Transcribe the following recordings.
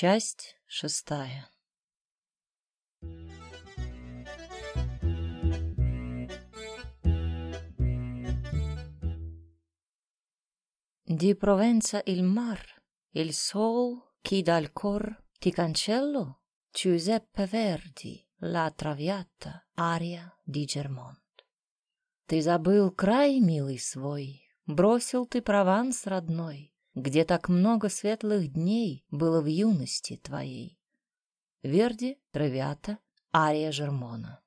Часть шестая. Di Provenza il mar, il sol chi dal cor ti cancello, Giuseppe Verdi, la traviata, ария di Жермонт. Ты забыл край, милый свой, бросил ты Прованс родной, где так много светлых дней было в юности твоей. Верди, Травиата, Ария Жермона.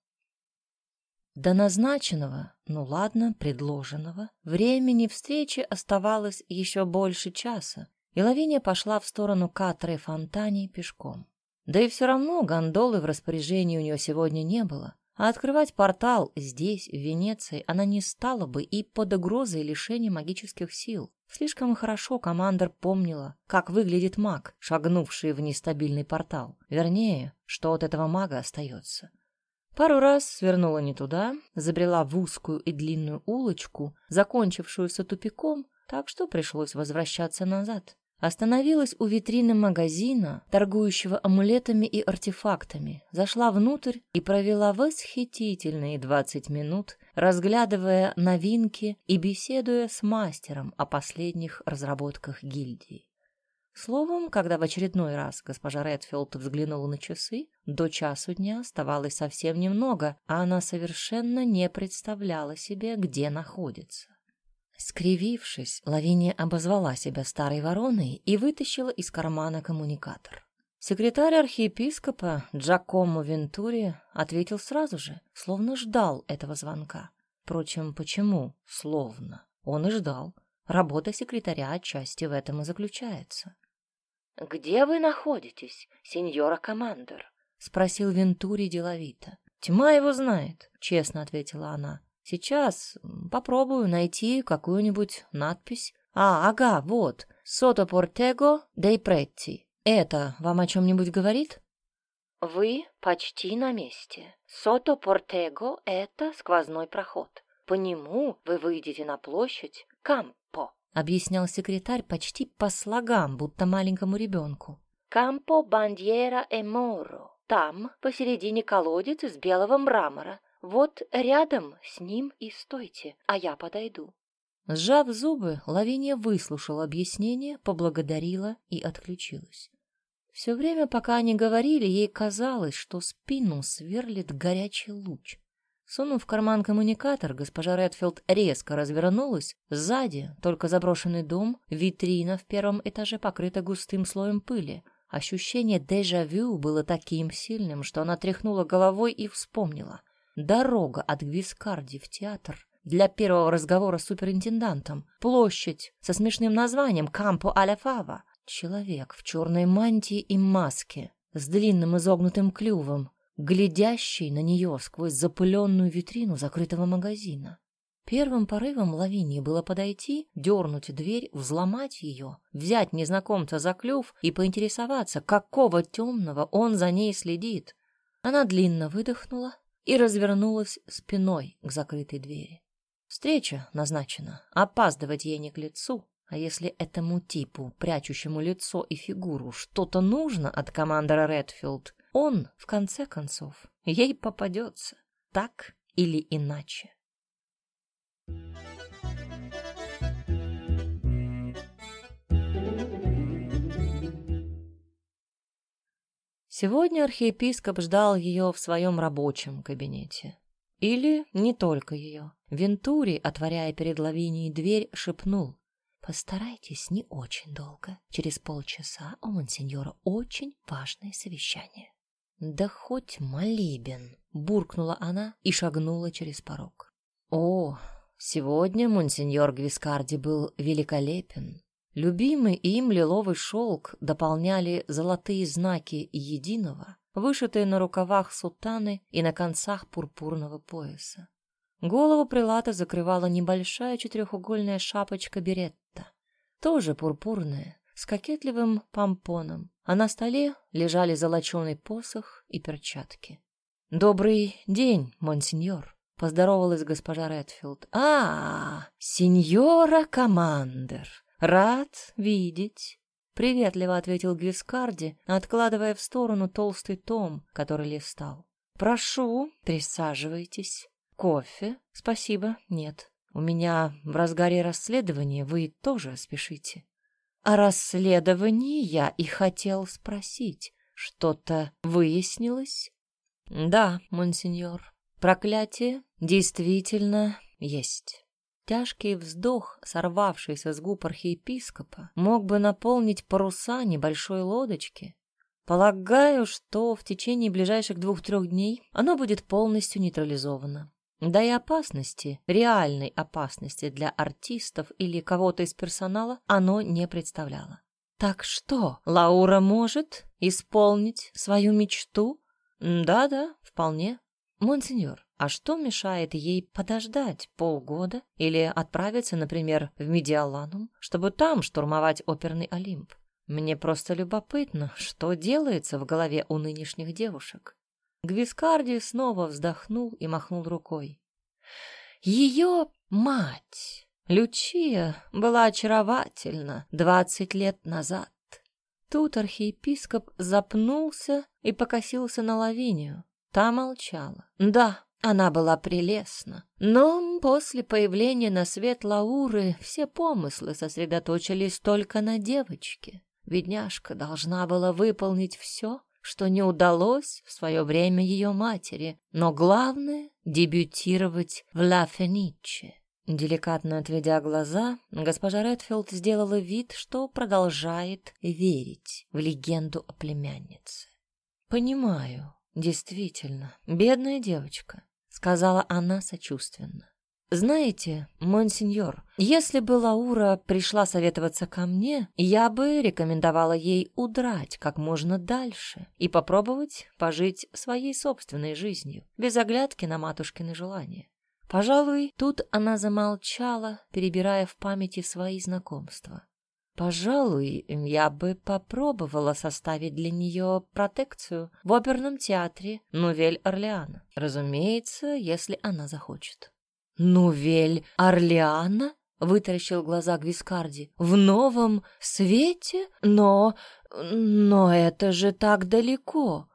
До назначенного, ну ладно, предложенного, времени встречи оставалось еще больше часа, и Лавиния пошла в сторону Катры Фонтани пешком. Да и все равно гондолы в распоряжении у нее сегодня не было, а открывать портал здесь, в Венеции, она не стала бы и под угрозой лишения магических сил. Слишком хорошо командор помнила, как выглядит маг, шагнувший в нестабильный портал. Вернее, что от этого мага остается. Пару раз свернула не туда, забрела в узкую и длинную улочку, закончившуюся тупиком, так что пришлось возвращаться назад. Остановилась у витрины магазина, торгующего амулетами и артефактами, зашла внутрь и провела восхитительные двадцать минут, разглядывая новинки и беседуя с мастером о последних разработках гильдии. Словом, когда в очередной раз госпожа Редфилд взглянула на часы, до часу дня оставалось совсем немного, а она совершенно не представляла себе, где находится. Скривившись, Лавиния обозвала себя старой вороной и вытащила из кармана коммуникатор. Секретарь архиепископа Джакомо Вентури ответил сразу же, словно ждал этого звонка. Впрочем, почему «словно»? Он и ждал. Работа секретаря отчасти в этом и заключается. «Где вы находитесь, сеньора командор?» — спросил Вентури деловито. «Тьма его знает», — честно ответила она. Сейчас попробую найти какую-нибудь надпись. А, ага, вот. Сото Портего дей Претти. Это вам о чем-нибудь говорит? Вы почти на месте. Сото Портего — это сквозной проход. По нему вы выйдете на площадь Кампо, объяснял секретарь почти по слогам, будто маленькому ребенку. Кампо Бандьера и Моро. Там посередине колодец из белого мрамора. Вот рядом с ним и стойте, а я подойду. Сжав зубы, Лавиния выслушала объяснение, поблагодарила и отключилась. Все время, пока они говорили, ей казалось, что спину сверлит горячий луч. Сунув в карман коммуникатор, госпожа Редфилд резко развернулась. Сзади только заброшенный дом, витрина в первом этаже покрыта густым слоем пыли. Ощущение дежавю было таким сильным, что она тряхнула головой и вспомнила. Дорога от Гвискарди в театр для первого разговора с суперинтендантом. Площадь со смешным названием Кампо Аляфава. Человек в черной мантии и маске с длинным изогнутым клювом, глядящий на нее сквозь запыленную витрину закрытого магазина. Первым порывом Лавинии было подойти, дернуть дверь, взломать ее, взять незнакомца за клюв и поинтересоваться, какого темного он за ней следит. Она длинно выдохнула, и развернулась спиной к закрытой двери. Встреча назначена, опаздывать ей не к лицу, а если этому типу, прячущему лицо и фигуру, что-то нужно от командора Редфилд, он, в конце концов, ей попадется, так или иначе. Сегодня архиепископ ждал ее в своем рабочем кабинете. Или не только ее. Вентури, отворяя перед Лавинией дверь, шепнул. «Постарайтесь не очень долго. Через полчаса у монсеньора очень важное совещание». «Да хоть молебен!» — буркнула она и шагнула через порог. «О, сегодня монсеньор Гвискарди был великолепен. Любимый им лиловый шелк дополняли золотые знаки единого, вышитые на рукавах сутаны и на концах пурпурного пояса. Голову прилата закрывала небольшая четырехугольная шапочка беретта, тоже пурпурная, с кокетливым помпоном, а на столе лежали золоченый посох и перчатки. «Добрый день, монсеньор», — поздоровалась госпожа Редфилд. «А, сеньора командер!» Рад видеть. Приветливо ответил Гвискарди, откладывая в сторону толстый том, который листал. Прошу, присаживайтесь. Кофе? Спасибо, нет. У меня в разгаре расследования, вы тоже спешите. О расследовании я и хотел спросить. Что-то выяснилось? Да, монсеньор. Проклятие действительно есть. Тяжкий вздох, сорвавшийся с губ архиепископа, мог бы наполнить паруса небольшой лодочки. Полагаю, что в течение ближайших двух-трех дней оно будет полностью нейтрализовано. Да и опасности, реальной опасности для артистов или кого-то из персонала оно не представляло. Так что, Лаура может исполнить свою мечту? Да-да, вполне. Монсеньор, а что мешает ей подождать полгода или отправиться, например, в Медиаланум, чтобы там штурмовать оперный Олимп? Мне просто любопытно, что делается в голове у нынешних девушек. Гвискарди снова вздохнул и махнул рукой. Ее мать, Лючия, была очаровательна двадцать лет назад. Тут архиепископ запнулся и покосился на Лавинию. Та молчала. Да, она была прелестна, но после появления на свет Лауры все помыслы сосредоточились только на девочке. Бедняжка должна была выполнить все, что не удалось в свое время ее матери, но главное — дебютировать в «Ла Фениче». Деликатно отведя глаза, госпожа Редфилд сделала вид, что продолжает верить в легенду о племяннице. «Понимаю, действительно, бедная девочка», — сказала она сочувственно. «Знаете, монсеньор, если бы Лаура пришла советоваться ко мне, я бы рекомендовала ей удрать как можно дальше и попробовать пожить своей собственной жизнью, без оглядки на матушкины желания. Пожалуй, тут она замолчала, перебирая в памяти свои знакомства. Пожалуй, я бы попробовала составить для нее протекцию в оперном театре Нувель Орлеана. Разумеется, если она захочет. «Нувель Орлеана?» — вытаращил глаза Гвискарди. «В новом свете? Но... но это же так далеко!»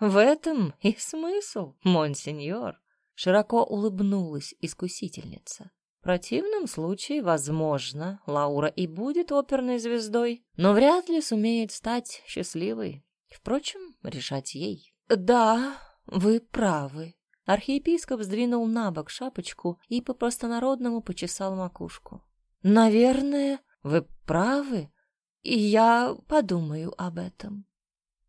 «В этом и смысл, монсеньор!» — широко улыбнулась искусительница. В противном случае, возможно, Лаура и будет оперной звездой, но вряд ли сумеет стать счастливой. Впрочем, решать ей. «Да, вы правы», Архиепископ сдвинул на бок шапочку и по-простонародному почесал макушку. «Наверное, вы правы, и я подумаю об этом».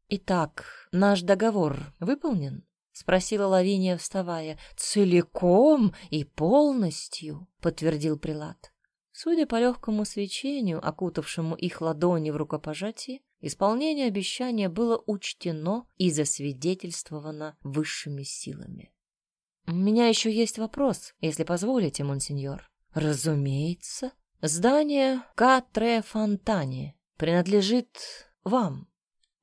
«Итак, наш договор выполнен?» — спросила Лавиния, вставая. «Целиком и полностью», — подтвердил Прилад. Судя по легкому свечению, окутавшему их ладони в рукопожатии, исполнение обещания было учтено и засвидетельствовано высшими силами. «У меня еще есть вопрос, если позволите, монсеньор». «Разумеется. Здание Катре Фонтане принадлежит вам,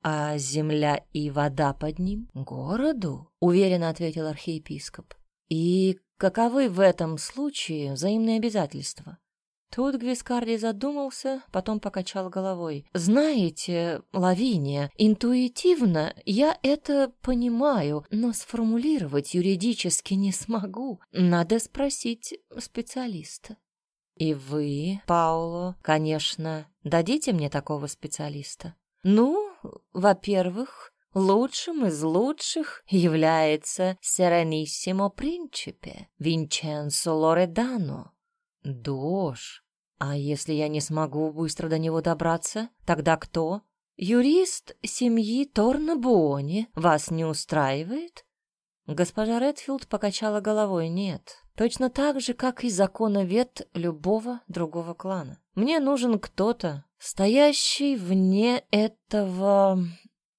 а земля и вода под ним — городу», — уверенно ответил архиепископ. «И каковы в этом случае взаимные обязательства?» Тут Гвискарди задумался, потом покачал головой. «Знаете, Лавиния, интуитивно я это понимаю, но сформулировать юридически не смогу. Надо спросить специалиста». «И вы, Пауло, конечно, дадите мне такого специалиста?» «Ну, во-первых, лучшим из лучших является Серениссимо Принчипе Винченцо Лоредано». Дож. А если я не смогу быстро до него добраться, тогда кто? Юрист семьи Торнабуони вас не устраивает? Госпожа Редфилд покачала головой. Нет. Точно так же, как и законовед любого другого клана. Мне нужен кто-то, стоящий вне этого...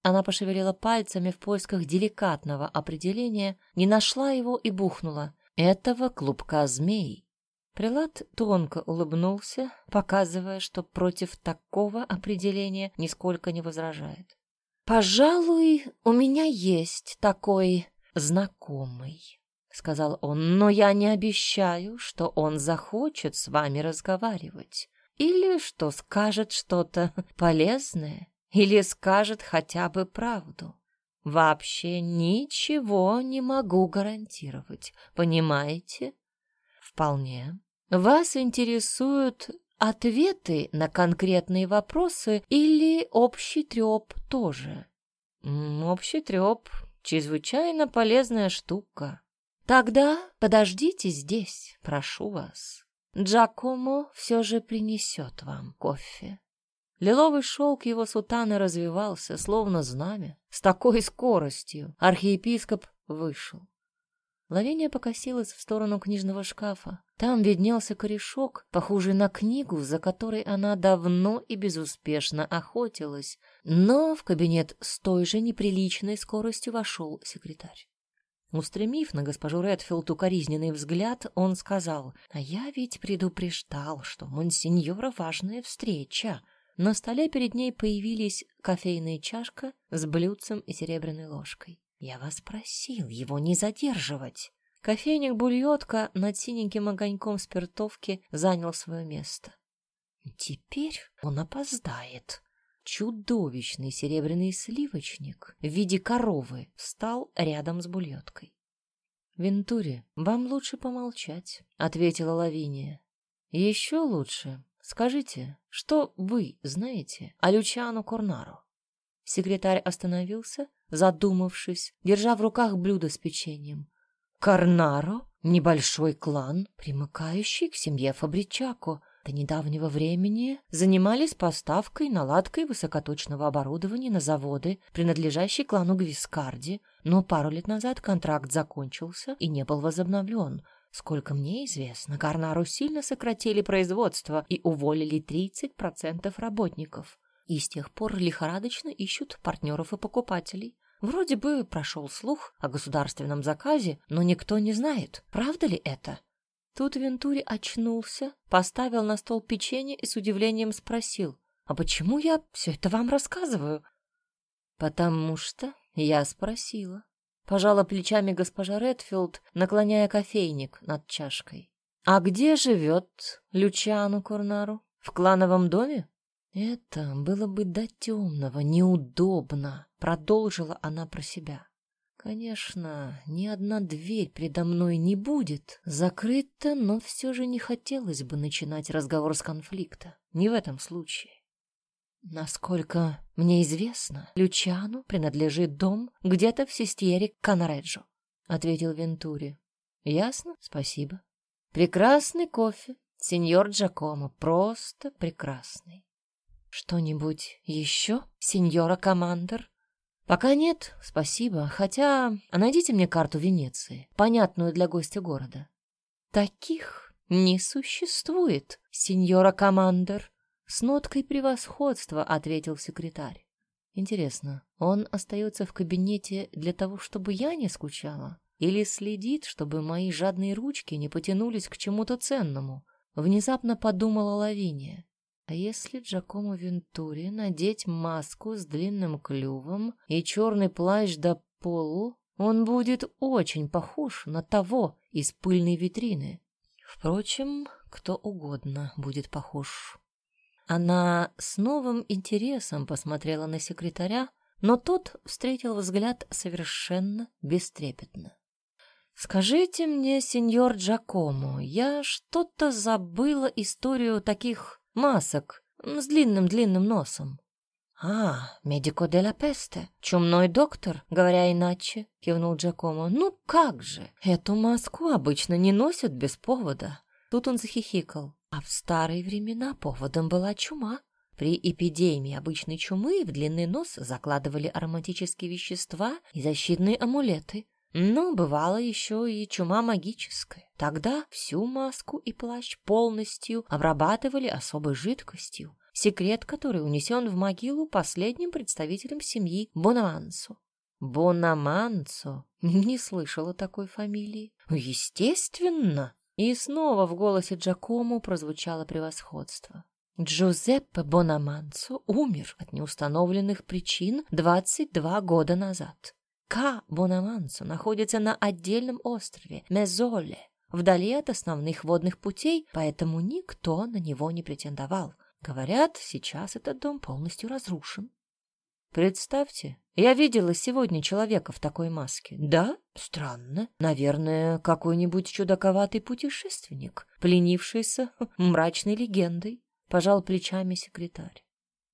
Она пошевелила пальцами в поисках деликатного определения, не нашла его и бухнула. Этого клубка змей. Прилад тонко улыбнулся, показывая, что против такого определения нисколько не возражает. «Пожалуй, у меня есть такой знакомый», — сказал он, «но я не обещаю, что он захочет с вами разговаривать. Или что скажет что-то полезное, или скажет хотя бы правду. Вообще ничего не могу гарантировать, понимаете? Вполне. Вас интересуют ответы на конкретные вопросы или общий треп тоже? Общий треп — чрезвычайно полезная штука. Тогда подождите здесь, прошу вас. Джакомо все же принесет вам кофе. Лиловый шелк его сутаны развивался, словно знамя. С такой скоростью архиепископ вышел. Лавиния покосилась в сторону книжного шкафа. Там виднелся корешок, похожий на книгу, за которой она давно и безуспешно охотилась. Но в кабинет с той же неприличной скоростью вошел секретарь. Устремив на госпожу Редфилд укоризненный взгляд, он сказал, «А я ведь предупреждал, что монсеньора важная встреча. На столе перед ней появились кофейная чашка с блюдцем и серебряной ложкой. «Я вас просил его не задерживать». Кофейник-бульетка над синеньким огоньком спиртовки занял свое место. Теперь он опоздает. Чудовищный серебряный сливочник в виде коровы встал рядом с бульеткой. «Вентури, вам лучше помолчать», — ответила Лавиния. «Еще лучше Скажите, что вы знаете о Лючану Корнаро? Секретарь остановился, задумавшись, держа в руках блюдо с печеньем. Корнаро — небольшой клан, примыкающий к семье Фабричако. До недавнего времени занимались поставкой и наладкой высокоточного оборудования на заводы, принадлежащие клану Гвискарди, но пару лет назад контракт закончился и не был возобновлен — Сколько мне известно, Карнару сильно сократили производство и уволили 30% работников. И с тех пор лихорадочно ищут партнеров и покупателей. Вроде бы прошел слух о государственном заказе, но никто не знает, правда ли это. Тут Вентури очнулся, поставил на стол печенье и с удивлением спросил, «А почему я все это вам рассказываю?» «Потому что я спросила». Пожала плечами госпожа Редфилд, наклоняя кофейник над чашкой. «А где живет Лючану Курнару? В клановом доме?» «Это было бы до темного, неудобно», — продолжила она про себя. «Конечно, ни одна дверь предо мной не будет закрыта, но все же не хотелось бы начинать разговор с конфликта. Не в этом случае. Насколько мне известно, Лючану принадлежит дом где-то в Систьере Канареджо, ответил Вентури. Ясно? Спасибо. Прекрасный кофе, сеньор Джакомо, просто прекрасный. Что-нибудь еще, сеньора Командер? Пока нет, спасибо, хотя найдите мне карту Венеции, понятную для гостя города. Таких не существует, сеньора Командер, с ноткой превосходства ответил секретарь. Интересно, он остается в кабинете для того, чтобы я не скучала? Или следит, чтобы мои жадные ручки не потянулись к чему-то ценному? Внезапно подумала Лавиния. А если Джакому Вентури надеть маску с длинным клювом и черный плащ до полу, он будет очень похож на того из пыльной витрины. Впрочем, кто угодно будет похож. Она с новым интересом посмотрела на секретаря, но тот встретил взгляд совершенно бестрепетно. «Скажите мне, сеньор Джакомо, я что-то забыла историю таких масок с длинным-длинным носом». «А, медико де ла песте, чумной доктор, говоря иначе», — кивнул Джакомо. «Ну как же, эту маску обычно не носят без повода». Тут он захихикал. А в старые времена поводом была чума. При эпидемии обычной чумы в длинный нос закладывали ароматические вещества и защитные амулеты. Но бывало еще и чума магическая. Тогда всю маску и плащ полностью обрабатывали особой жидкостью, секрет которой унесен в могилу последним представителем семьи Бонамансу. Бонамансо? Не слышала такой фамилии. Естественно, и снова в голосе Джакому прозвучало превосходство. Джузеппе Бонаманцо умер от неустановленных причин 22 года назад. К. Бонаманцо находится на отдельном острове Мезоле. вдали от основных водных путей, поэтому никто на него не претендовал. Говорят, сейчас этот дом полностью разрушен. Представьте, я видела сегодня человека в такой маске. Да, странно. Наверное, какой-нибудь чудаковатый путешественник, пленившийся мрачной легендой. Пожал плечами секретарь.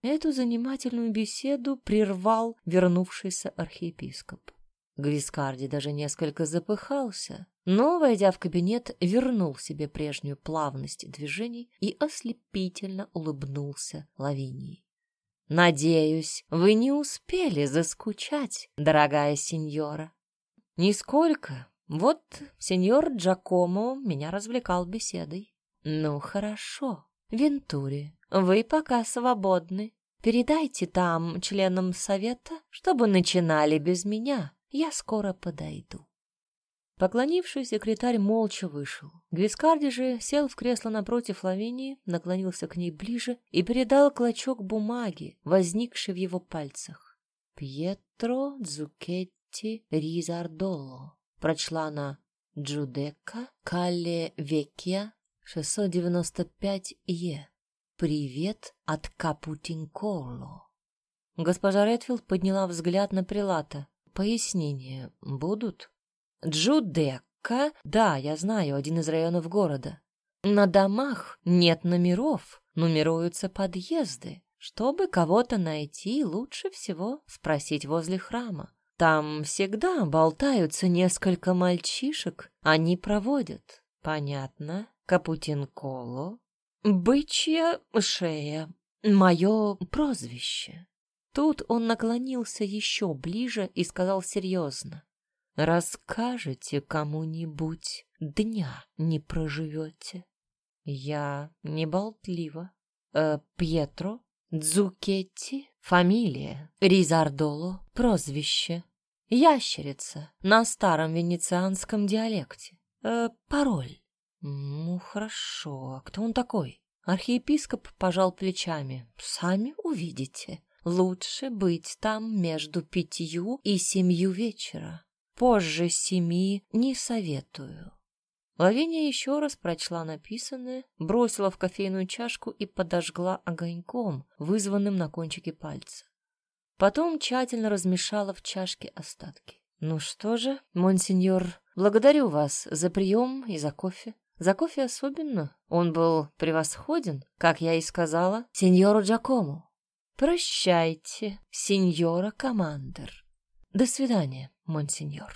Эту занимательную беседу прервал вернувшийся архиепископ. Гвискарди даже несколько запыхался, но, войдя в кабинет, вернул себе прежнюю плавность движений и ослепительно улыбнулся Лавинии. «Надеюсь, вы не успели заскучать, дорогая сеньора?» «Нисколько. Вот сеньор Джакомо меня развлекал беседой». «Ну, хорошо. Вентури, вы пока свободны. Передайте там членам совета, чтобы начинали без меня. Я скоро подойду. Поклонившись, секретарь молча вышел. Гвискарди же сел в кресло напротив Лавинии, наклонился к ней ближе и передал клочок бумаги, возникший в его пальцах. «Пьетро Дзукетти Ризардоло», — прочла она, «Джудека Калле Векья 695 Е». «Привет от Капутинколо». Госпожа Редфилд подняла взгляд на Прилата. «Пояснения будут?» «Джудекка? Да, я знаю, один из районов города. На домах нет номеров, нумеруются подъезды. Чтобы кого-то найти, лучше всего спросить возле храма. Там всегда болтаются несколько мальчишек, они проводят. Понятно. Капутинколо «Бычья шея. Мое прозвище». Тут он наклонился еще ближе и сказал серьезно. «Расскажете кому-нибудь, дня не проживете». «Я не болтлива. Э, Пьетро, Дзукетти, фамилия, Ризардоло, прозвище, ящерица на старом венецианском диалекте, э, пароль». «Ну, хорошо. А кто он такой?» Архиепископ пожал плечами. «Сами увидите. Лучше быть там между пятью и семью вечера. Позже семи не советую». Лавиния еще раз прочла написанное, бросила в кофейную чашку и подожгла огоньком, вызванным на кончике пальца. Потом тщательно размешала в чашке остатки. «Ну что же, монсеньор, благодарю вас за прием и за кофе. За кофе особенно. Он был превосходен, как я и сказала, сеньору Джакому. Прощайте, сеньора Командер. До свидания, монсеньор.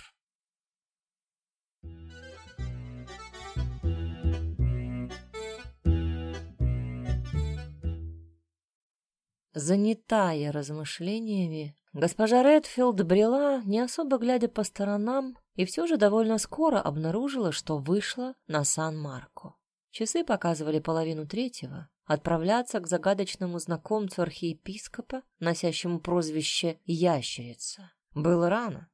Занятая размышлениями, госпожа Редфилд брела, не особо глядя по сторонам, и все же довольно скоро обнаружила, что вышла на Сан-Марко. Часы показывали половину третьего. Отправляться к загадочному знакомцу архиепископа, носящему прозвище «Ящерица», было рано.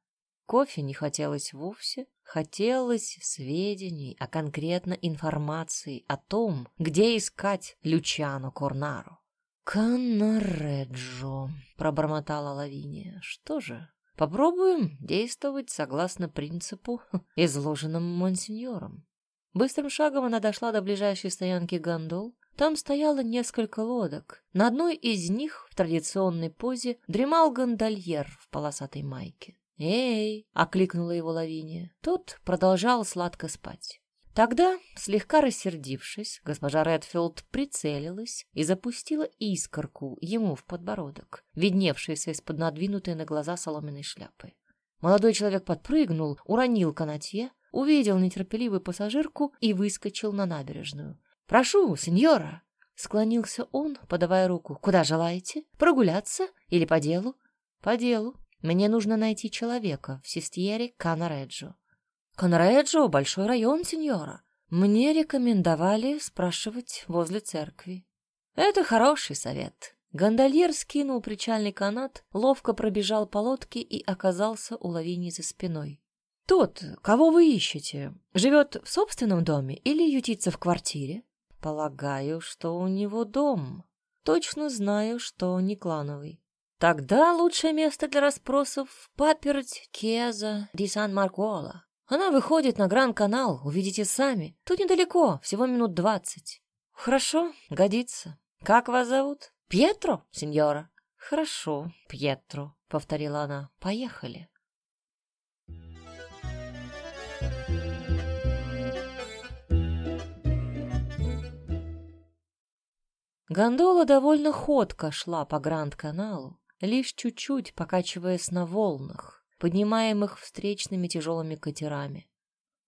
Кофе не хотелось вовсе, хотелось сведений, а конкретно информации о том, где искать Лючано Корнаро. «Каннареджо», — пробормотала Лавиния. «Что же, Попробуем действовать согласно принципу, изложенному монсеньором. Быстрым шагом она дошла до ближайшей стоянки гондол. Там стояло несколько лодок. На одной из них в традиционной позе дремал гондольер в полосатой майке. «Эй!» — окликнула его Лавиния. Тот продолжал сладко спать. Тогда, слегка рассердившись, госпожа Редфилд прицелилась и запустила искорку ему в подбородок, видневшийся из-под надвинутой на глаза соломенной шляпы. Молодой человек подпрыгнул, уронил канатье, увидел нетерпеливую пассажирку и выскочил на набережную. «Прошу, сеньора!» — склонился он, подавая руку. «Куда желаете? Прогуляться или по делу?» «По делу. Мне нужно найти человека в Систьере Канареджо. «Конреджо — большой район, сеньора. Мне рекомендовали спрашивать возле церкви». «Это хороший совет». Гондольер скинул причальный канат, ловко пробежал по лодке и оказался у лавини за спиной. «Тот, кого вы ищете, живет в собственном доме или ютится в квартире?» «Полагаю, что у него дом. Точно знаю, что не клановый». «Тогда лучшее место для расспросов — паперть Кеза ди Сан-Маркуола. Она выходит на Гран-канал, увидите сами. Тут недалеко, всего минут двадцать. Хорошо, годится. Как вас зовут? Пьетро, сеньора? Хорошо, Пьетро, повторила она. Поехали. Гондола довольно ходко шла по Гранд-каналу, лишь чуть-чуть покачиваясь на волнах, поднимаемых встречными тяжелыми катерами.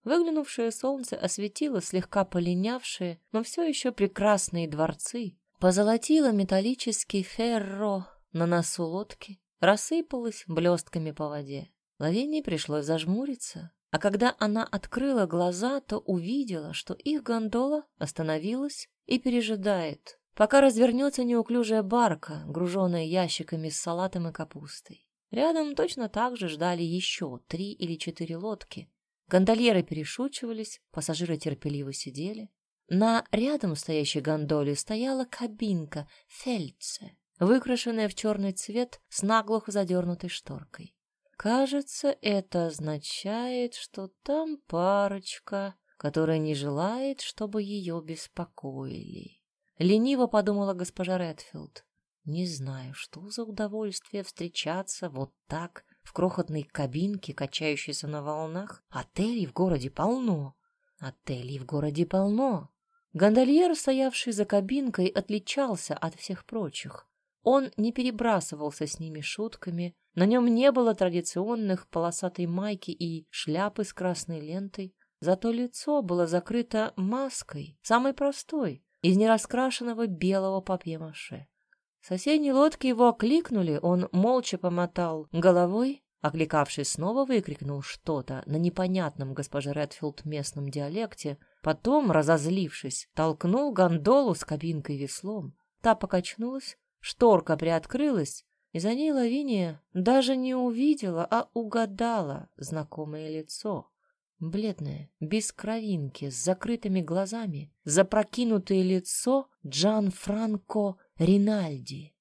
Выглянувшее солнце осветило слегка полинявшие, но все еще прекрасные дворцы, позолотило металлический ферро на носу лодки, рассыпалось блестками по воде. Лавинии пришлось зажмуриться, а когда она открыла глаза, то увидела, что их гондола остановилась и пережидает, пока развернется неуклюжая барка, груженная ящиками с салатом и капустой. Рядом точно так же ждали еще три или четыре лодки. Гондольеры перешучивались, пассажиры терпеливо сидели. На рядом стоящей гондоле стояла кабинка Фельдсе, выкрашенная в черный цвет с наглухо задернутой шторкой. Кажется, это означает, что там парочка, которая не желает, чтобы ее беспокоили. Лениво подумала госпожа Редфилд. Не знаю, что за удовольствие встречаться вот так в крохотной кабинке, качающейся на волнах. Отелей в городе полно. Отелей в городе полно. Гондольер, стоявший за кабинкой, отличался от всех прочих. Он не перебрасывался с ними шутками, на нем не было традиционных полосатой майки и шляпы с красной лентой, зато лицо было закрыто маской, самой простой, из нераскрашенного белого папье-маше. Соседние лодки его окликнули, он молча помотал головой, окликавший снова выкрикнул что-то на непонятном госпоже Редфилд местном диалекте, потом, разозлившись, толкнул гондолу с кабинкой веслом. Та покачнулась, шторка приоткрылась, и за ней Лавиния даже не увидела, а угадала знакомое лицо. Бледное, без кровинки, с закрытыми глазами, запрокинутое лицо Джан Франко Ринальди.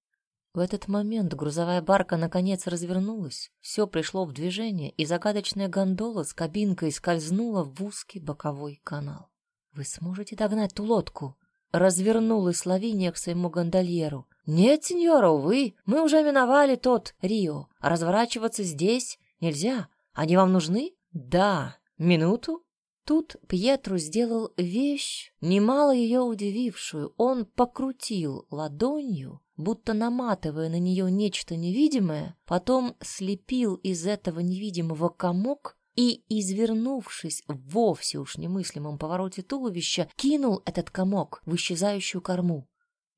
В этот момент грузовая барка наконец развернулась, все пришло в движение, и загадочная гондола с кабинкой скользнула в узкий боковой канал. «Вы сможете догнать ту лодку?» Развернулась Лавиния к своему гондольеру. «Нет, сеньора, увы, мы уже миновали тот Рио. Разворачиваться здесь нельзя. Они вам нужны?» «Да», Минуту. Тут Пьетру сделал вещь, немало ее удивившую. Он покрутил ладонью, будто наматывая на нее нечто невидимое, потом слепил из этого невидимого комок и, извернувшись в вовсе уж немыслимом повороте туловища, кинул этот комок в исчезающую корму.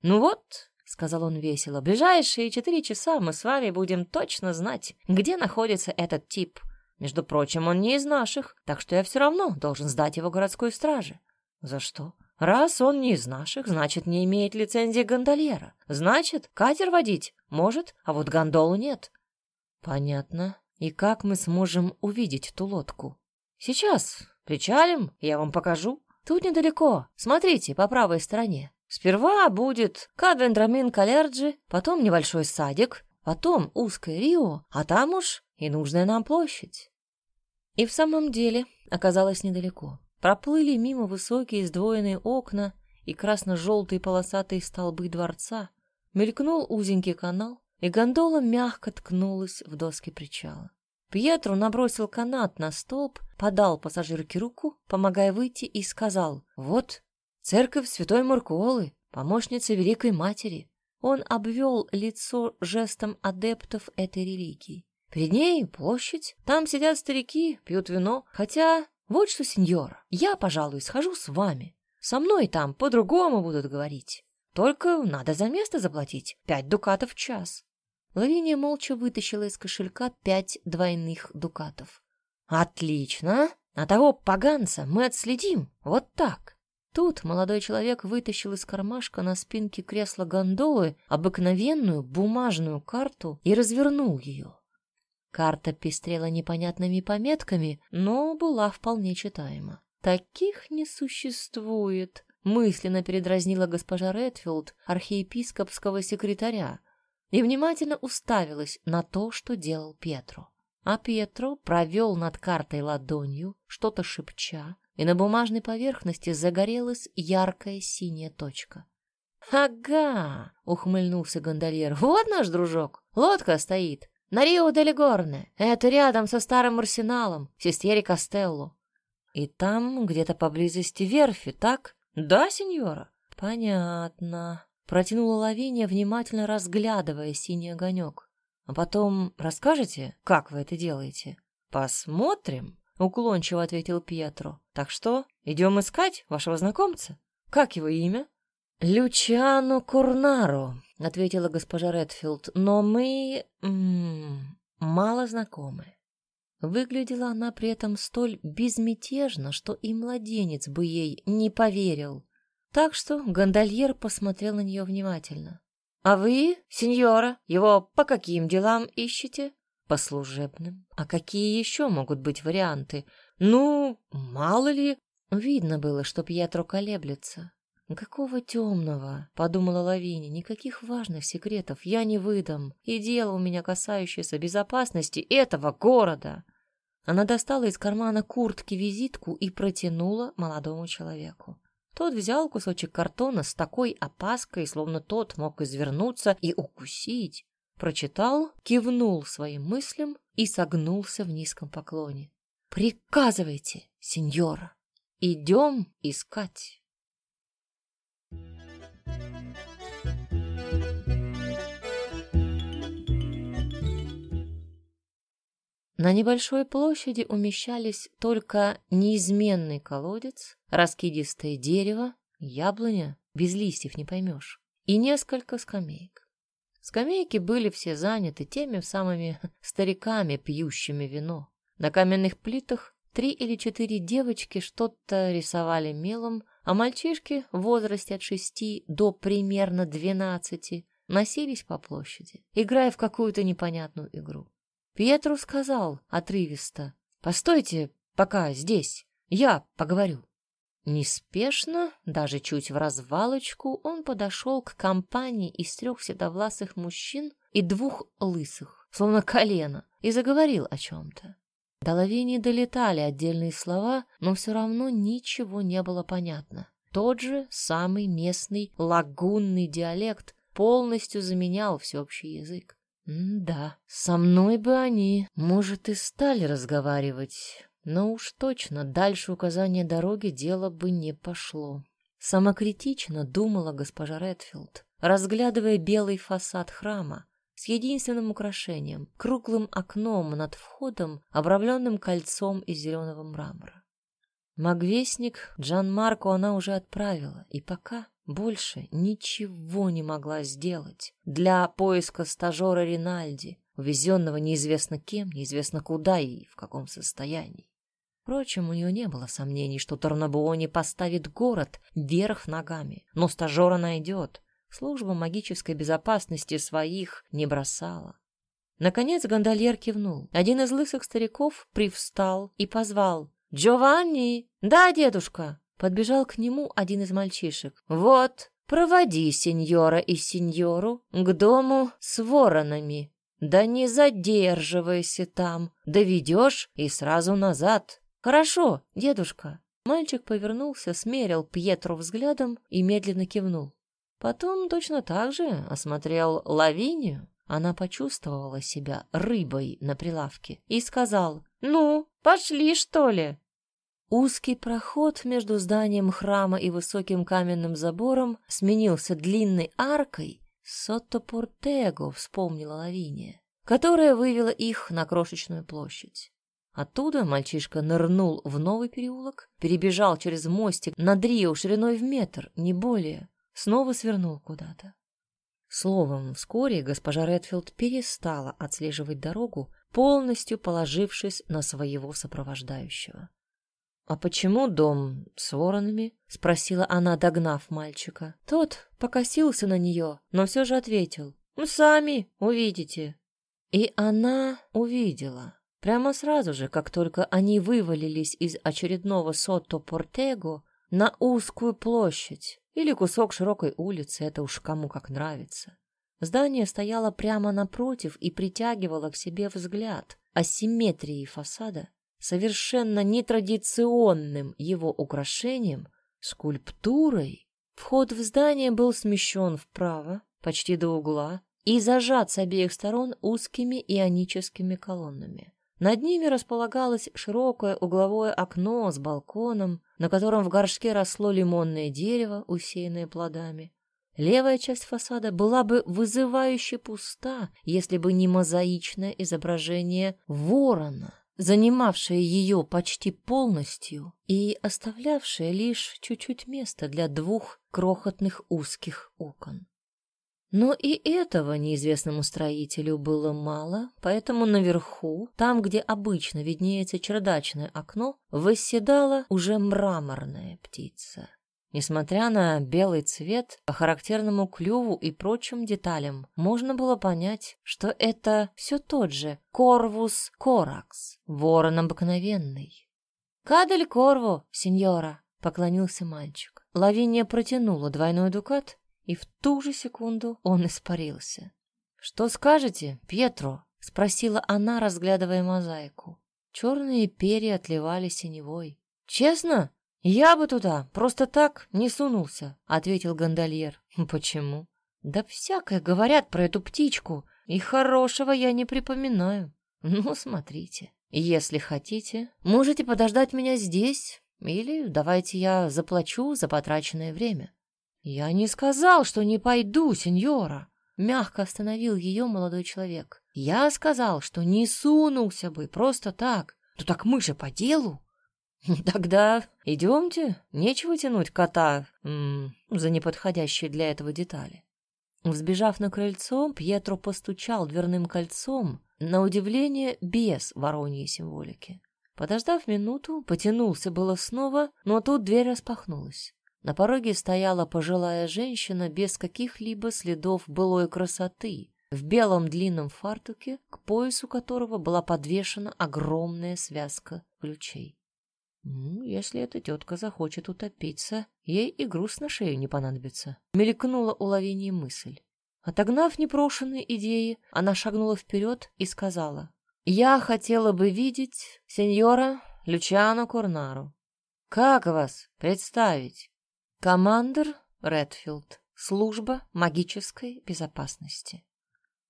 «Ну вот», — сказал он весело, — «ближайшие четыре часа мы с вами будем точно знать, где находится этот тип. Между прочим, он не из наших, так что я все равно должен сдать его городской страже. За что? Раз он не из наших, значит, не имеет лицензии гондольера. Значит, катер водить может, а вот гондолу нет. Понятно. И как мы сможем увидеть ту лодку? Сейчас. Причалим, я вам покажу. Тут недалеко. Смотрите, по правой стороне. Сперва будет Кадвендрамин Калерджи, потом небольшой садик, потом узкое Рио, а там уж и нужная нам площадь. И в самом деле оказалось недалеко. Проплыли мимо высокие сдвоенные окна и красно-желтые полосатые столбы дворца. Мелькнул узенький канал, и гондола мягко ткнулась в доски причала. Пьетро набросил канат на столб, подал пассажирке руку, помогая выйти, и сказал «Вот, церковь Святой Муркуолы, помощница Великой Матери». Он обвел лицо жестом адептов этой религии. Перед ней площадь, там сидят старики, пьют вино. Хотя, вот что, сеньор, я, пожалуй, схожу с вами. Со мной там по-другому будут говорить. Только надо за место заплатить пять дукатов в час. Лавиния молча вытащила из кошелька пять двойных дукатов. «Отлично! А того поганца мы отследим. Вот так!» Тут молодой человек вытащил из кармашка на спинке кресла гондолы обыкновенную бумажную карту и развернул ее. Карта пестрела непонятными пометками, но была вполне читаема. «Таких не существует», — мысленно передразнила госпожа Редфилд, архиепископского секретаря, и внимательно уставилась на то, что делал Петру. а Пьетро провел над картой ладонью, что-то шепча, и на бумажной поверхности загорелась яркая синяя точка. «Ага!» — ухмыльнулся гондольер. «Вот наш дружок! Лодка стоит! На Рио-дель-Горне! Это рядом со старым арсеналом, в Сестере Костелло. И там где-то поблизости верфи, так? Да, сеньора?» «Понятно», — протянула Лавиния, внимательно разглядывая синий огонек. «А потом расскажете, как вы это делаете?» «Посмотрим», — уклончиво ответил Пьетро. «Так что, идем искать вашего знакомца? Как его имя?» «Лючано Курнаро», — ответила госпожа Редфилд, «но мы... Мало знакомы». Выглядела она при этом столь безмятежно, что и младенец бы ей не поверил. Так что гондольер посмотрел на нее внимательно. «А вы, сеньора, его по каким делам ищете?» «По служебным. А какие еще могут быть варианты? Ну, мало ли...» Видно было, что Пьетро колеблется. «Какого темного?» — подумала Лавини. «Никаких важных секретов я не выдам. И дело у меня касающееся безопасности этого города». Она достала из кармана куртки визитку и протянула молодому человеку. Тот взял кусочек картона с такой опаской, словно тот мог извернуться и укусить. Прочитал, кивнул своим мыслям и согнулся в низком поклоне. «Приказывайте, сеньора, идем искать». На небольшой площади умещались только неизменный колодец, раскидистое дерево, яблоня, без листьев не поймешь, и несколько скамеек. Скамейки были все заняты теми самыми стариками, пьющими вино. На каменных плитах три или четыре девочки что-то рисовали мелом, а мальчишки в возрасте от шести до примерно двенадцати носились по площади, играя в какую-то непонятную игру. Пьетру сказал отрывисто. «Постойте пока здесь, я поговорю». Неспешно, даже чуть в развалочку, он подошел к компании из трех седовласых мужчин и двух лысых, словно колено, и заговорил о чем-то. До Лавинии долетали отдельные слова, но все равно ничего не было понятно. Тот же самый местный лагунный диалект полностью заменял всеобщий язык. Да, со мной бы они, может, и стали разговаривать, но уж точно дальше указания дороги дело бы не пошло. Самокритично думала госпожа Редфилд, разглядывая белый фасад храма с единственным украшением — круглым окном над входом, обрамленным кольцом из зеленого мрамора. Магвестник Джан Марко она уже отправила, и пока больше ничего не могла сделать для поиска стажера Ринальди, увезенного неизвестно кем, неизвестно куда и в каком состоянии. Впрочем, у нее не было сомнений, что Торнабуони поставит город вверх ногами, но стажера найдет. Служба магической безопасности своих не бросала. Наконец гондольер кивнул. Один из лысых стариков привстал и позвал. «Джованни!» «Да, дедушка!» Подбежал к нему один из мальчишек. «Вот, проводи сеньора и сеньору к дому с воронами. Да не задерживайся там, доведешь и сразу назад». «Хорошо, дедушка». Мальчик повернулся, смерил Пьетру взглядом и медленно кивнул. Потом точно так же осмотрел Лавинию. Она почувствовала себя рыбой на прилавке и сказал, «Ну, пошли, что ли?» Узкий проход между зданием храма и высоким каменным забором сменился длинной аркой Сотто-Портего, вспомнила Лавиния, которая вывела их на крошечную площадь. Оттуда мальчишка нырнул в новый переулок, перебежал через мостик над Рио шириной в метр, не более, снова свернул куда-то. Словом, вскоре госпожа Редфилд перестала отслеживать дорогу, полностью положившись на своего сопровождающего. «А почему дом с воронами?» — спросила она, догнав мальчика. Тот покосился на нее, но все же ответил. «Сами увидите». И она увидела. Прямо сразу же, как только они вывалились из очередного Сотто-Портего на узкую площадь или кусок широкой улицы, это уж кому как нравится. Здание стояло прямо напротив и притягивало к себе взгляд. асимметрией фасада, совершенно нетрадиционным его украшением, скульптурой, вход в здание был смещен вправо, почти до угла, и зажат с обеих сторон узкими ионическими колоннами. Над ними располагалось широкое угловое окно с балконом, на котором в горшке росло лимонное дерево, усеянное плодами. Левая часть фасада была бы вызывающе пуста, если бы не мозаичное изображение ворона, занимавшее ее почти полностью и оставлявшее лишь чуть-чуть места для двух крохотных узких окон. Но и этого неизвестному строителю было мало, поэтому наверху, там, где обычно виднеется чердачное окно, восседала уже мраморная птица. Несмотря на белый цвет, по характерному клюву и прочим деталям, можно было понять, что это все тот же Корвус коракс, ворон обыкновенный. «Кадель корву, сеньора!» — поклонился мальчик. Лавиния протянула двойной дукат, и в ту же секунду он испарился. «Что скажете, Пьетро?» — спросила она, разглядывая мозаику. Черные перья отливали синевой. «Честно? Я бы туда просто так не сунулся», — ответил гондольер. «Почему?» «Да всякое говорят про эту птичку, и хорошего я не припоминаю. Ну, смотрите, если хотите, можете подождать меня здесь, или давайте я заплачу за потраченное время». «Я не сказал, что не пойду, сеньора!» Мягко остановил ее молодой человек. «Я сказал, что не сунулся бы просто так. Ну так мы же по делу!» «Тогда идемте, нечего тянуть кота м -м, за неподходящие для этого детали». Взбежав на крыльцо, Пьетро постучал дверным кольцом, на удивление без вороньей символики. Подождав минуту, потянулся было снова, но тут дверь распахнулась. На пороге стояла пожилая женщина без каких-либо следов былой красоты, в белом длинном фартуке, к поясу которого была подвешена огромная связка ключей. Ну, если эта тетка захочет утопиться, ей и груз на шею не понадобится. Мелькнула у Лавинии мысль. Отогнав непрошенные идеи, она шагнула вперед и сказала, «Я хотела бы видеть сеньора Лючано Корнару. Как вас представить?» Командер Редфилд. Служба магической безопасности.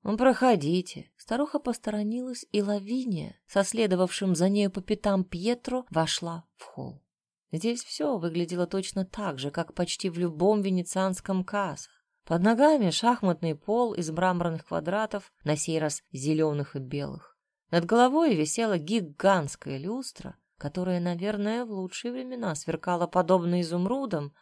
«Ну, проходите». Старуха посторонилась, и Лавиния, со следовавшим за нею по пятам Пьетро, вошла в холл. Здесь все выглядело точно так же, как почти в любом венецианском касса. Под ногами шахматный пол из мраморных квадратов, на сей раз зеленых и белых. Над головой висела гигантская люстра, которая, наверное, в лучшие времена сверкала подобно изумрудам,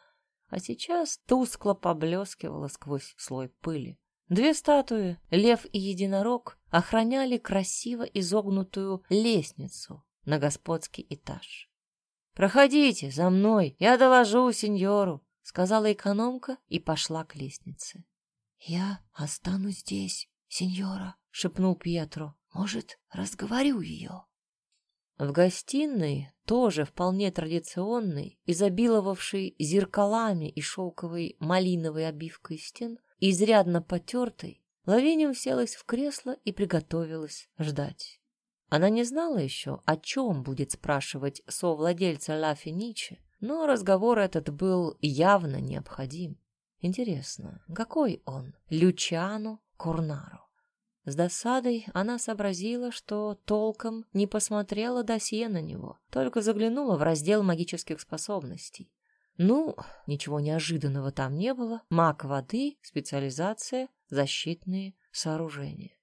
а сейчас тускло поблескивала сквозь слой пыли. Две статуи, лев и единорог, охраняли красиво изогнутую лестницу на господский этаж. «Проходите за мной, я доложу сеньору», — сказала экономка и пошла к лестнице. «Я останусь здесь, сеньора», — шепнул Пьетро. «Может, разговорю ее?» В гостиной, тоже вполне традиционной, изобиловавшей зеркалами и шелковой малиновой обивкой стен, изрядно потертой, Лавиния уселась в кресло и приготовилась ждать. Она не знала еще, о чем будет спрашивать совладельца Ла Финичи, но разговор этот был явно необходим. Интересно, какой он? Лючано Корнаро. С досадой она сообразила, что толком не посмотрела досье на него, только заглянула в раздел магических способностей. Ну, ничего неожиданного там не было. Маг воды, специализация, защитные сооружения.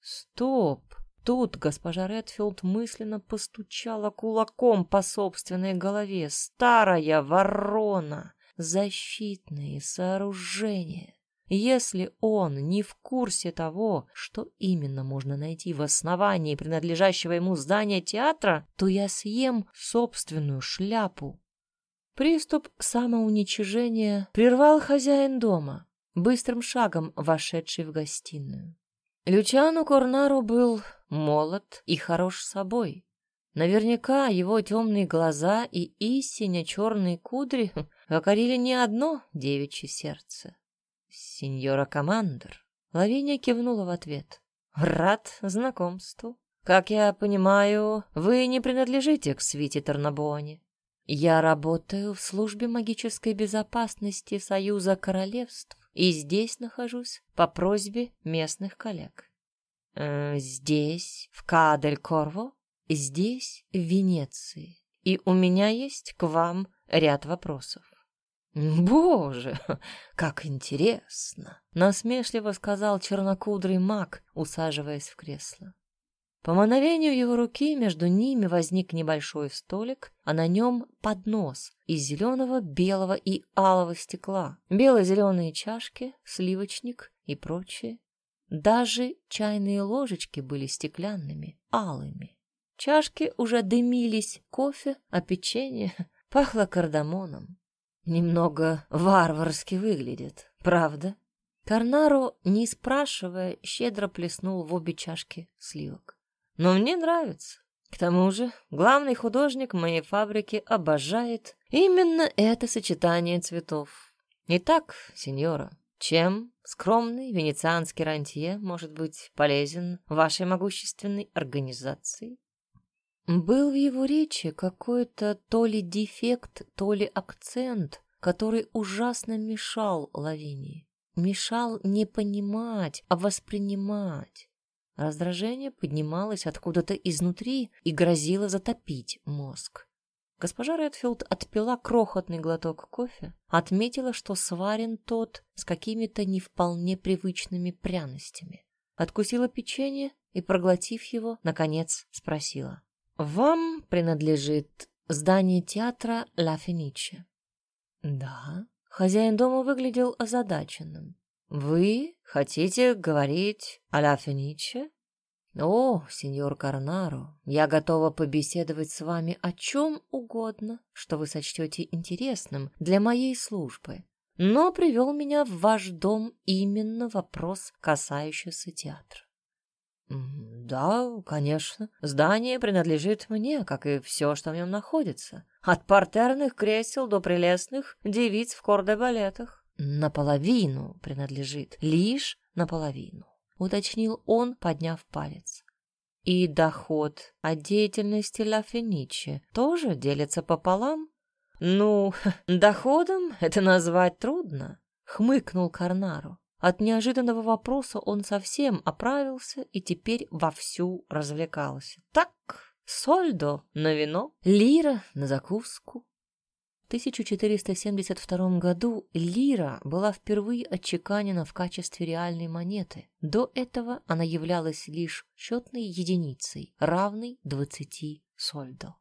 Стоп! Тут госпожа Редфилд мысленно постучала кулаком по собственной голове. Старая ворона! Защитные сооружения! Если он не в курсе того, что именно можно найти в основании принадлежащего ему здания театра, то я съем собственную шляпу. Приступ самоуничижения прервал хозяин дома, быстрым шагом вошедший в гостиную. Лючану Корнару был молод и хорош собой. Наверняка его темные глаза и истинно черные кудри покорили не одно девичье сердце. «Сеньора Командер». Лавиния кивнула в ответ. «Рад знакомству. как я понимаю, вы не принадлежите к свите Тарнабоне. Я работаю в службе магической безопасности Союза Королевств и здесь нахожусь по просьбе местных коллег. Здесь, в Кадель-Корво, здесь, в Венеции. И у меня есть к вам ряд вопросов. «Боже, как интересно!» — насмешливо сказал чернокудрый маг, усаживаясь в кресло. По мановению его руки между ними возник небольшой столик, а на нем поднос из зеленого, белого и алого стекла, бело-зеленые чашки, сливочник и прочее. Даже чайные ложечки были стеклянными, алыми. Чашки уже дымились кофе, а печенье пахло кардамоном. Немного варварски выглядит, правда? Карнаро, не спрашивая, щедро плеснул в обе чашки сливок. Но мне нравится. К тому же, главный художник моей фабрики обожает именно это сочетание цветов. Итак, сеньора, чем скромный венецианский рантье может быть полезен вашей могущественной организации? Был в его речи какой-то то ли дефект, то ли акцент, который ужасно мешал Лавинии. Мешал не понимать, а воспринимать. Раздражение поднималось откуда-то изнутри и грозило затопить мозг. Госпожа Редфилд отпила крохотный глоток кофе, отметила, что сварен тот с какими-то не вполне привычными пряностями. Откусила печенье и, проглотив его, наконец спросила. Вам принадлежит здание театра Ла Фениче. Да. Хозяин дома выглядел озадаченным. Вы хотите говорить Ла Фениче? О, сеньор Карнаро, я готова побеседовать с вами о чем угодно, что вы сочтете интересным для моей службы. Но привел меня в ваш дом именно вопрос, касающийся театра. «Да, конечно. Здание принадлежит мне, как и все, что в нем находится. От партерных кресел до прелестных девиц в корде-балетах. Наполовину принадлежит, лишь наполовину», — уточнил он, подняв палец. «И доход от деятельности Ла Фениче тоже делится пополам?» «Ну, доходом это назвать трудно», — хмыкнул Карнару. От неожиданного вопроса он совсем оправился и теперь вовсю развлекался. Так, сольдо на вино, лира на закуску. В 1472 году лира была впервые отчеканена в качестве реальной монеты. До этого она являлась лишь счетной единицей, равной 20 сольдо.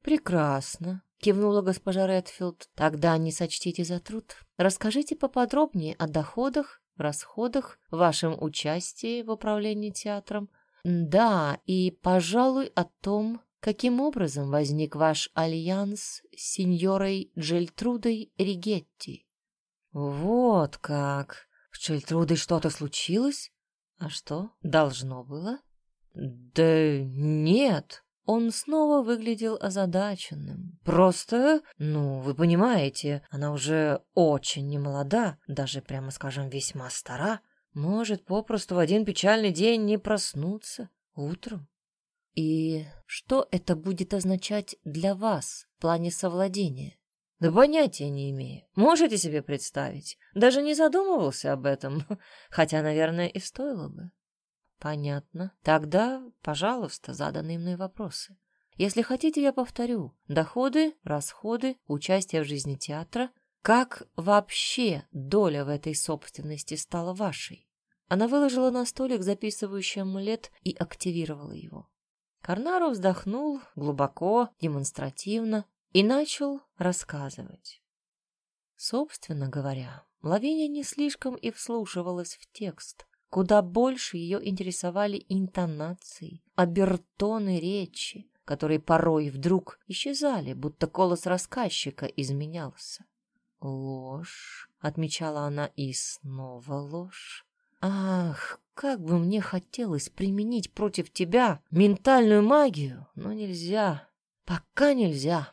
Прекрасно кивнула госпожа Редфилд. Тогда не сочтите за труд. Расскажите поподробнее о доходах, расходах, вашем участии в управлении театром. Да, и, пожалуй, о том, каким образом возник ваш альянс с сеньорой Джельтрудой Ригетти. Вот как. С Джельтрудой что-то случилось? А что, должно было? Да нет, он снова выглядел озадаченным. Просто, ну, вы понимаете, она уже очень немолода, даже, прямо скажем, весьма стара. Может, попросту в один печальный день не проснуться утром. И что это будет означать для вас в плане совладения? Да понятия не имею. Можете себе представить? Даже не задумывался об этом, хотя, наверное, и стоило бы. Понятно. Тогда, пожалуйста, заданные мной вопросы. Если хотите, я повторю. Доходы, расходы, участие в жизни театра. Как вообще доля в этой собственности стала вашей? Она выложила на столик записывающий амулет и активировала его. Карнару вздохнул глубоко, демонстративно и начал рассказывать. Собственно говоря, Лавиния не слишком и вслушивалась в текст. Куда больше ее интересовали интонации, обертоны речи, которые порой вдруг исчезали, будто голос рассказчика изменялся. «Ложь», — отмечала она, — «и снова ложь. Ах, как бы мне хотелось применить против тебя ментальную магию, но нельзя, пока нельзя».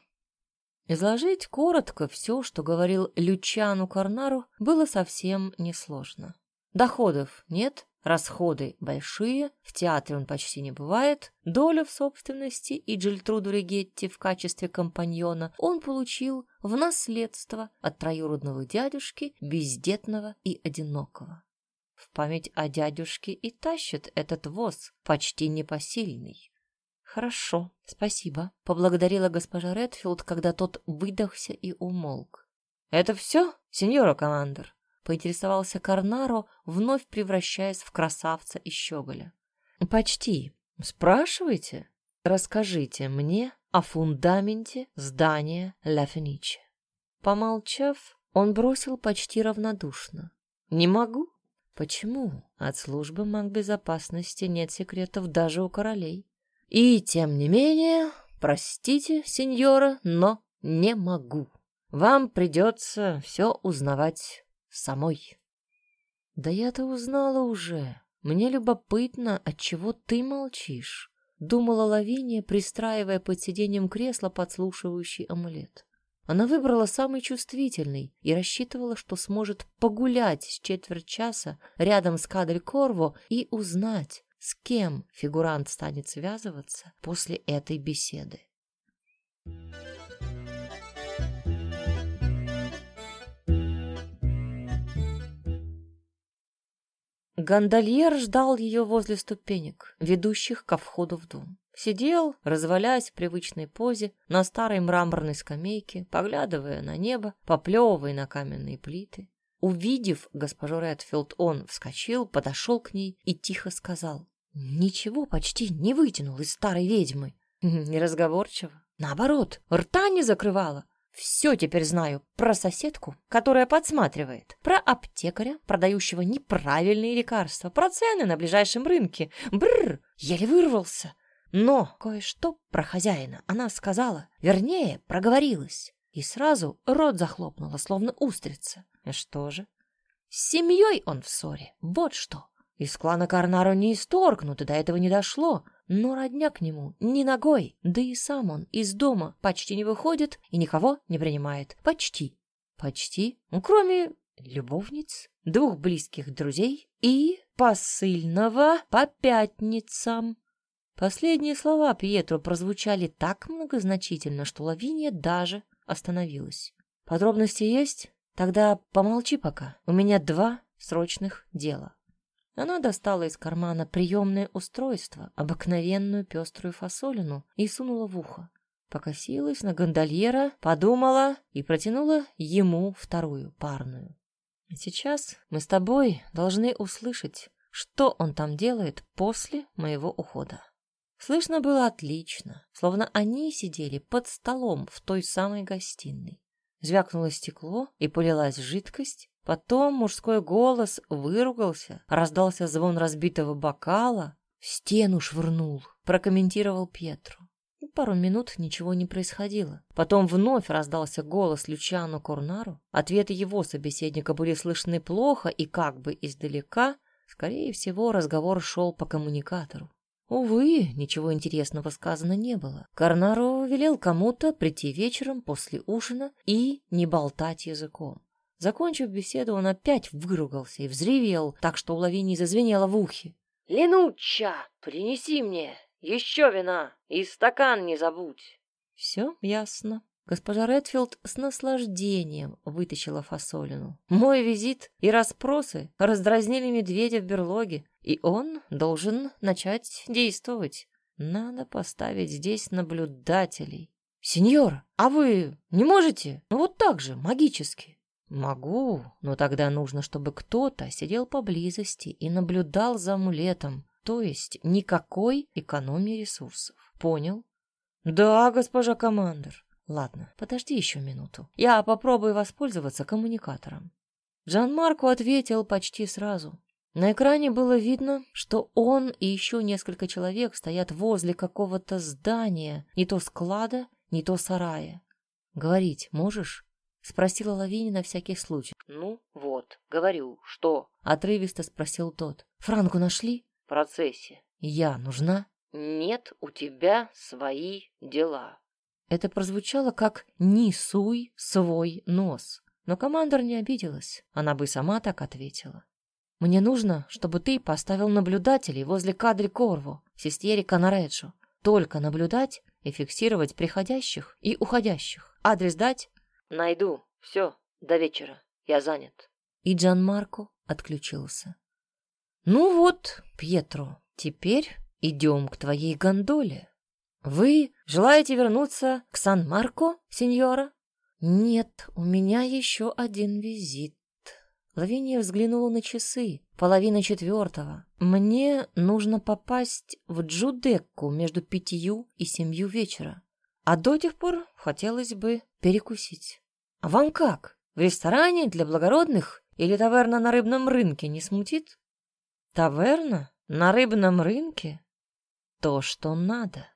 Изложить коротко все, что говорил Лючану Карнару, было совсем несложно. Доходов нет, Расходы большие, в театре он почти не бывает, долю в собственности и Джильтруду Регетти в качестве компаньона он получил в наследство от троюродного дядюшки, бездетного и одинокого. В память о дядюшке и тащит этот воз, почти непосильный. «Хорошо, спасибо», — поблагодарила госпожа Редфилд, когда тот выдохся и умолк. «Это все, сеньора командор?» — поинтересовался Карнаро, вновь превращаясь в красавца и щеголя. «Почти. Спрашивайте. Расскажите мне о фундаменте здания Ла Фениче». Помолчав, он бросил почти равнодушно. «Не могу». «Почему? От службы маг безопасности нет секретов даже у королей. И тем не менее, простите, сеньора, но не могу. Вам придется все узнавать самой. Да я-то узнала уже. Мне любопытно, от чего ты молчишь. Думала Лавиния, пристраивая под сиденьем кресла подслушивающий амулет. Она выбрала самый чувствительный и рассчитывала, что сможет погулять с четверть часа рядом с Кадель Корво и узнать, с кем фигурант станет связываться после этой беседы. Гондольер ждал ее возле ступенек, ведущих ко входу в дом. Сидел, развалясь в привычной позе, на старой мраморной скамейке, поглядывая на небо, поплевывая на каменные плиты. Увидев госпожу Редфилд, он вскочил, подошел к ней и тихо сказал. Ничего почти не вытянул из старой ведьмы. Неразговорчиво. Наоборот, рта не закрывала. Все теперь знаю про соседку, которая подсматривает, про аптекаря, продающего неправильные лекарства, про цены на ближайшем рынке. Бррр, еле вырвался. Но кое-что про хозяина она сказала, вернее, проговорилась. И сразу рот захлопнула, словно устрица. Что же? С семьей он в ссоре, вот что. Из клана Карнаро не исторгнут, и до этого не дошло. Но родня к нему ни ногой, да и сам он из дома почти не выходит и никого не принимает. Почти. Почти. Ну, кроме любовниц, двух близких друзей и посыльного по пятницам. Последние слова Пьетро прозвучали так многозначительно, что Лавиния даже остановилась. Подробности есть? Тогда помолчи пока. У меня два срочных дела. Она достала из кармана приемное устройство, обыкновенную пеструю фасолину, и сунула в ухо. Покосилась на гондольера, подумала и протянула ему вторую парную. Сейчас мы с тобой должны услышать, что он там делает после моего ухода. Слышно было отлично, словно они сидели под столом в той самой гостиной. Звякнуло стекло, и полилась жидкость. Потом мужской голос выругался, раздался звон разбитого бокала. В стену швырнул, прокомментировал Петру. Пару минут ничего не происходило. Потом вновь раздался голос Лючану Корнару. Ответы его собеседника были слышны плохо и как бы издалека. Скорее всего, разговор шел по коммуникатору. Увы, ничего интересного сказано не было. Карнару велел кому-то прийти вечером после ужина и не болтать языком. Закончив беседу, он опять выругался и взревел, так что у Лавинии зазвенело в ухе. «Ленуча, принеси мне еще вина и стакан не забудь!» «Все ясно». Госпожа Редфилд с наслаждением вытащила фасолину. Мой визит и расспросы раздразнили медведя в берлоге, и он должен начать действовать. Надо поставить здесь наблюдателей. Сеньор, а вы не можете? Ну вот так же, магически. Могу, но тогда нужно, чтобы кто-то сидел поблизости и наблюдал за амулетом, то есть никакой экономии ресурсов. Понял? Да, госпожа командир. Ладно, подожди еще минуту. Я попробую воспользоваться коммуникатором. Жан-Марко ответил почти сразу. На экране было видно, что он и еще несколько человек стоят возле какого-то здания, не то склада, не то сарая. «Говорить можешь?» — спросила Лавини на всякий случай. «Ну, вот, говорю, что?» — отрывисто спросил тот. «Франку нашли?» «В процессе». «Я нужна?» «Нет, у тебя свои дела». Это прозвучало как «не суй свой нос». Но командор не обиделась, она бы сама так ответила. Мне нужно, чтобы ты поставил наблюдателей возле кадри Корво, в Систере Канареджо. Только наблюдать и фиксировать приходящих и уходящих. Адрес дать? Найду. Все, до вечера. Я занят. И Джан Марко отключился. Ну вот, Пьетро, теперь идем к твоей гондоле. Вы желаете вернуться к Сан-Марко, сеньора? Нет, у меня еще один визит. Лавиния взглянула на часы. Половина четвертого. Мне нужно попасть в Джудекку между пятью и семью вечера. А до тех пор хотелось бы перекусить. А вам как? В ресторане для благородных или таверна на рыбном рынке не смутит? Таверна на рыбном рынке? То, что надо.